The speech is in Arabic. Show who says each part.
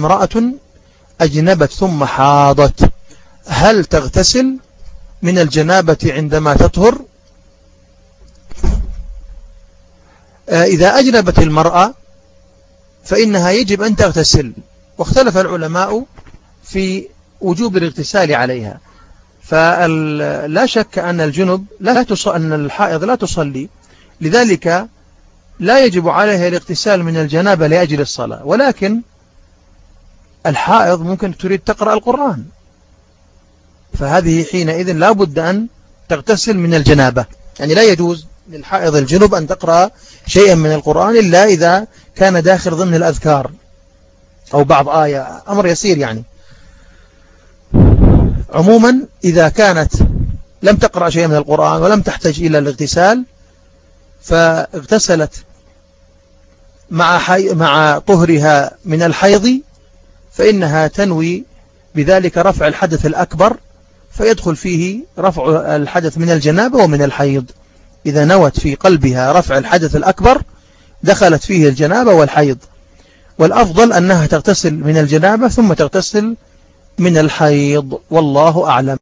Speaker 1: امرأة أجنبت ثم حاضت. هل تغتسل من الجنابة عندما تطهر؟ آه، إذا أجنبت المرأة فإنها يجب أن تغتسل. واختلف العلماء في وجوب الاغتسال عليها. فلا شك أن الجنب لا. أن الحائض لا تصلي. لذلك لا يجب عليها الاغتسال من الجنابة لأجل الصلاة. ولكن الحائض ممكن تريد تقرأ القرآن. فهذه حينئذ لا بد أن تغتسل من الجنابة. يعني لا يجوز للحائض الجنوب أن تقرأ شيئا من القرآن إلا إذا كان داخل ضمن الأذكار. أو بعض آية. أمر يسير يعني. عموما إذا كانت لم تقرأ شيئا من القرآن ولم تحتاج إلى الاغتسال فاغتسلت مع, حي مع طهرها من الحيض فإنها تنوي بذلك رفع الحدث الأكبر فيدخل فيه رفع الحدث من الجنابة ومن الحيض. إذا نوت في قلبها رفع الحدث الأكبر دخلت فيه الجنابة والحيض. والأفضل أنها تغتسل من الجنابة ثم تغتسل من الحيض. والله أعلم.